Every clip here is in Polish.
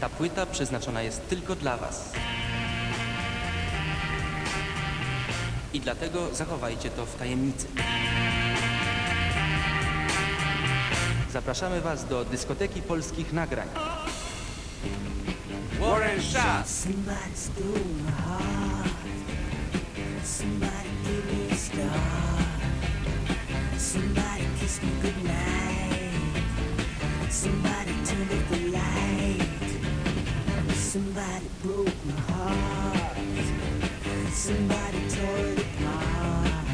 Ta płyta przeznaczona jest tylko dla Was. I dlatego zachowajcie to w tajemnicy. Zapraszamy Was do dyskoteki polskich nagrań. Warren. Somebody kiss me goodnight. Somebody broke my heart. Somebody tore it apart.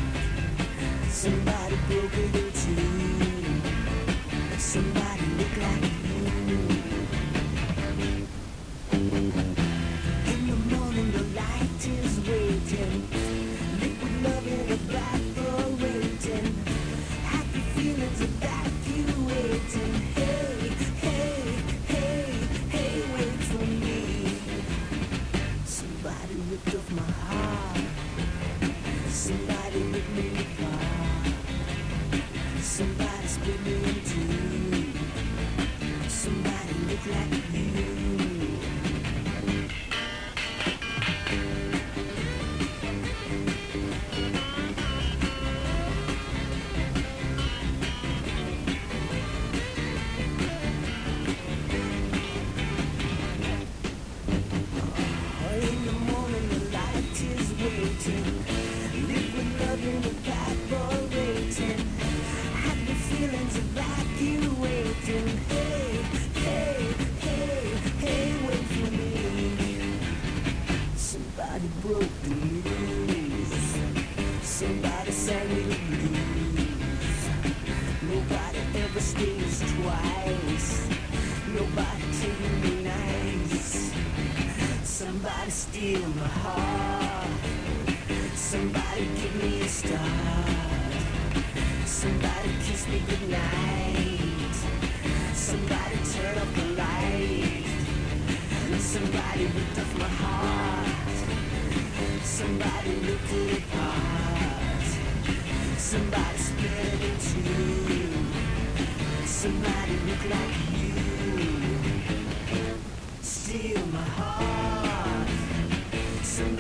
Somebody broke it in two. Somebody looked like Steal my heart. Somebody give me a start. Somebody kiss me goodnight. Somebody turn off the light. Somebody ripped off my heart. Somebody ripped it apart. Somebody split it in. Somebody look like you. Steal my heart. Znany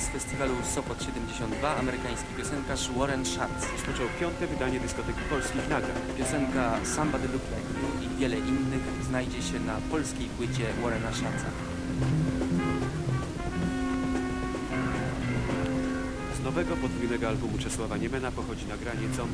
z festiwalu Sopot 72 amerykański piosenkarz Warren Schatz. Rozpoczął piąte wydanie dyskoteki polskich nagrań. Piosenka Somebody Look Like You i wiele innych znajdzie się na polskiej płycie Warrena Schatza. Nowego podwójnego albumu Czesława Niemena pochodzi nagranie Co on.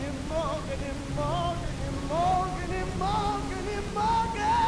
Немного, немного, немного, немного, немного.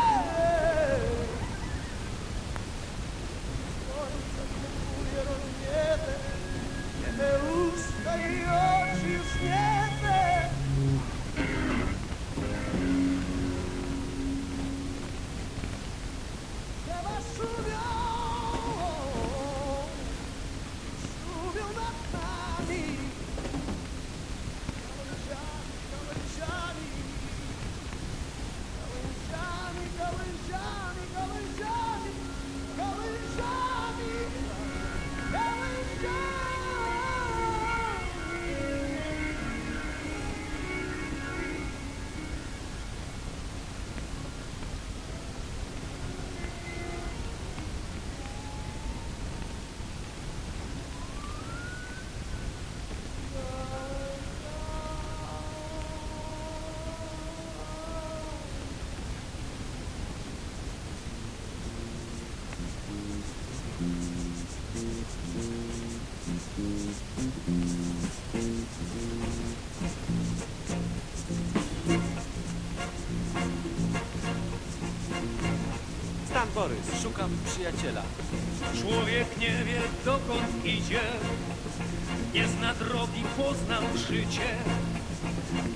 Stan Borys. Szukam przyjaciela. Człowiek nie wie dokąd idzie, nie zna drogi, poznał życie.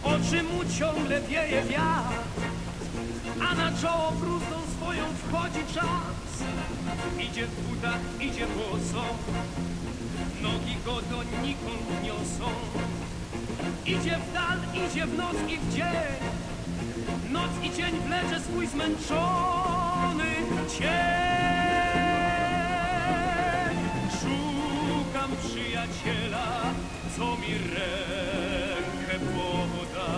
Oczy mu ciągle wieje wiatr, a na czoło bruzdą swoją wchodzi czas. Idzie w butach, idzie boso, nogi go donikąd niosą. Idzie w dal, idzie w noc i w dzień, noc i dzień wlecze swój zmęczony cień. Szukam przyjaciela, co mi rękę poda.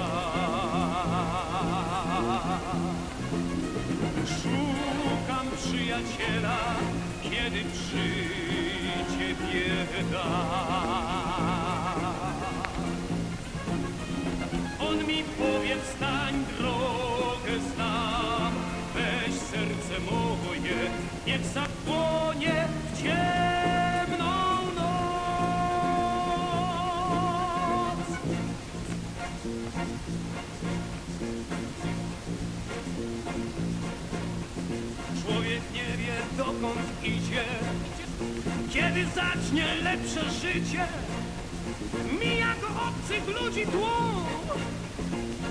Szukam przyjaciela, kiedy przyjdzie bieda. On mi powie, wstań, drogę znam, weź serce moje, niech zapłonie lepsze życie. Mija go obcych ludzi tłum.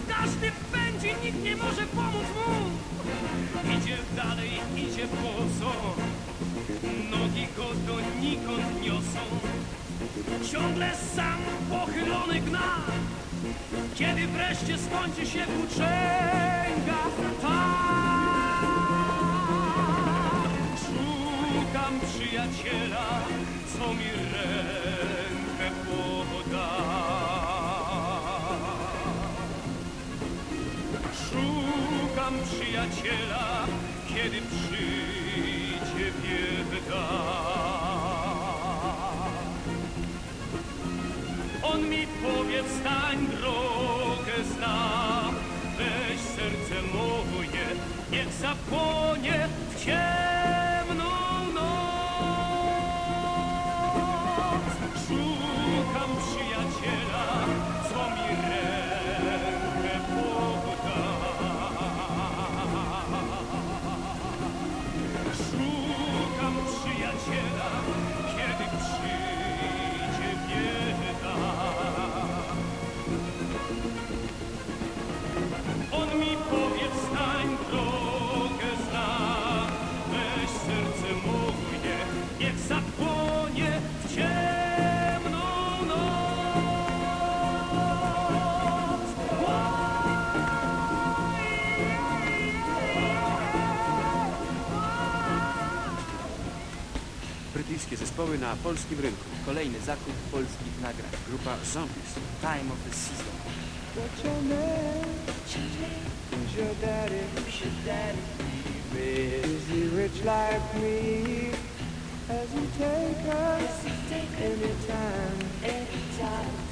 Każdy pędzi, nikt nie może pomóc mu. Idzie dalej, idzie boso Nogi go donikąd niosą. Ciągle sam pochylony gna Kiedy wreszcie skończy się włóczęga Tak, szukam przyjaciela Co mi rękę poda Szukam przyjaciela, kiedy przyjdzie bieda. On mi powie, wstań, serce moje, niech zapłonie w ciemną noc. Brytyjskie zespoły na polskim rynku. Kolejny zakup polskich nagrań. Grupa Zombies. Time of the Season. What's your name? Who's your daddy? Who's your daddy? Is he rich like me? Has he take us anytime? Anytime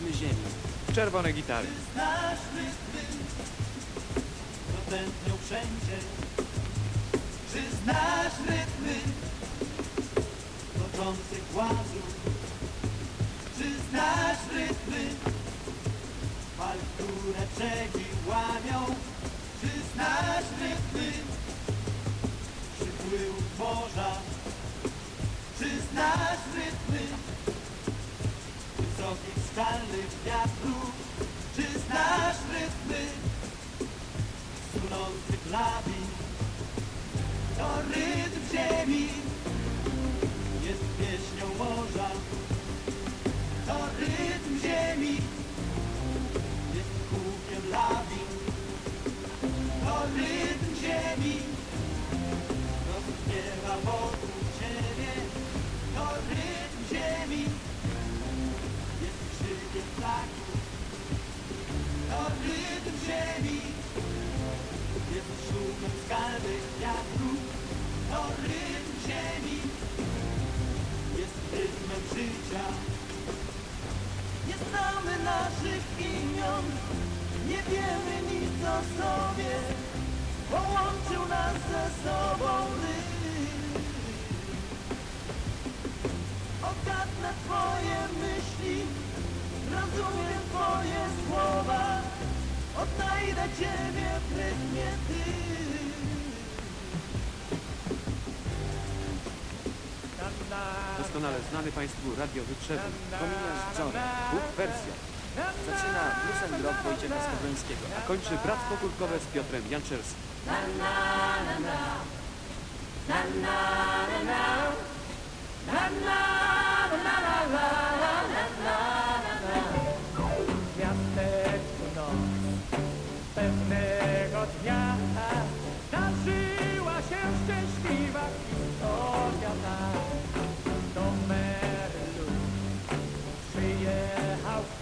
Ziemi. Czerwone gitary. Znasz rytmy, co tętnią wszędzie. Czy znasz rytmy toczących łazów? Czy znasz rytmy fal, które brzegi łamią? Czy znasz rytmy przypływu morza? Czy znasz rytmy wysokich skalnych wiatrów? Czy znasz rytmy sunących lawin? Szumem skalnych wiatrów. To rytm ziemi jest rytmem życia. Nie znamy naszych imion, nie wiemy nic o sobie. Połączył nas ze sobą rytm. Odgadnę twoje myśli, rozumiem twoje słowa znajdę Ciebie Ty. Doskonale znany Państwu radio przewód. Pominiarz John, Bóg wersja. Zaczyna bluesem drop Wojciecha Skowrońskiego, a kończy Bractwo Kulkowe z Piotrem Janczewskim. Na, na, na, na. Na, na, na, na. Na, na, na, na, na.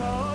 Oh.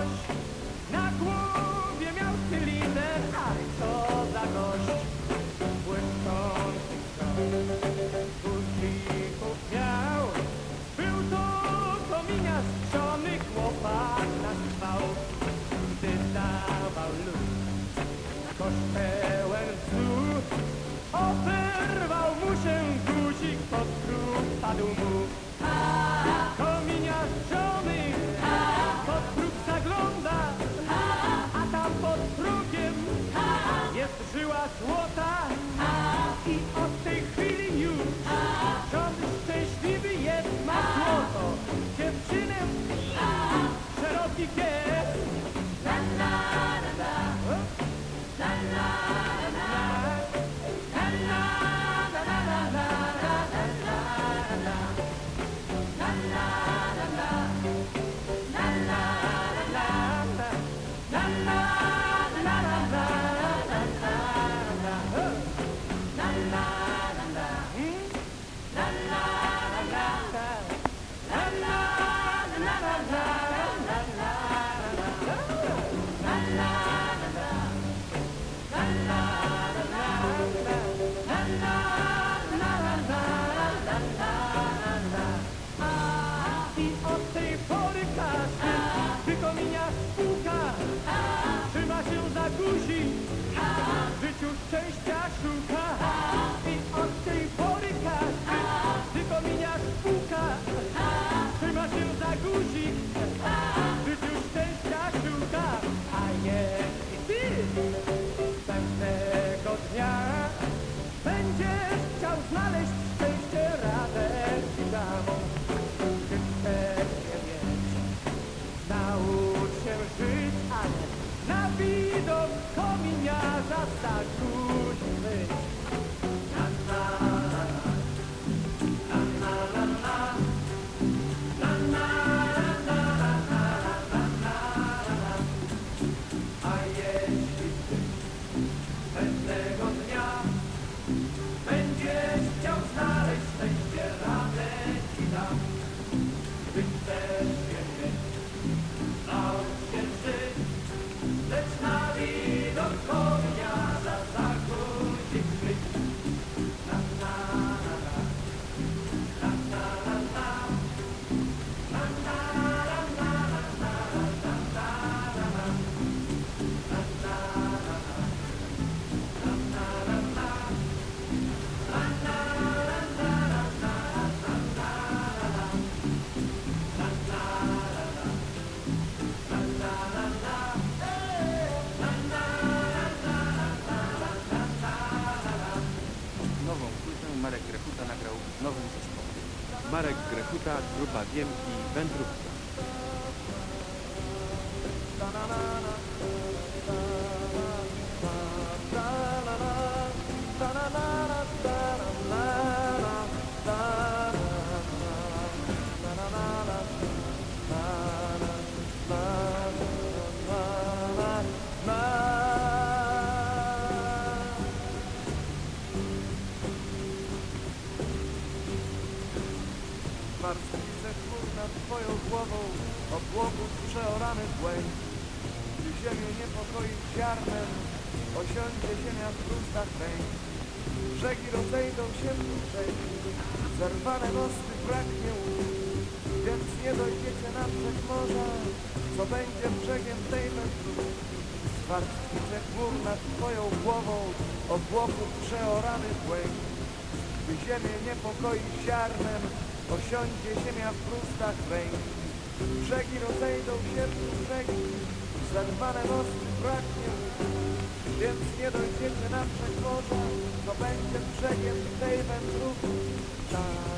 Marek Grechuta, Grupa Wiem i Wędrówka. Przeorany błęd. Gdy ziemię niepokoi ziarnem, osiądzie ziemia w gruzach ręk. Brzegi rozejdą się dłużej, zerwane mosty braknie łód, więc nie dojdziecie na brzeg morza, co będzie brzegiem tej wędrówki. Martwice chmur nad twoją głową, obłoków przeorany błęd. Gdy ziemię niepokoi ziarnem, osiądzie ziemia w prostach ręk. Brzegi rozejdą się w brzegi, zerwane mosty braknie. Więc nie dojdziecie na brzeg morza, to będzie brzegiem tej wędrówki. Ta, ta, na, na,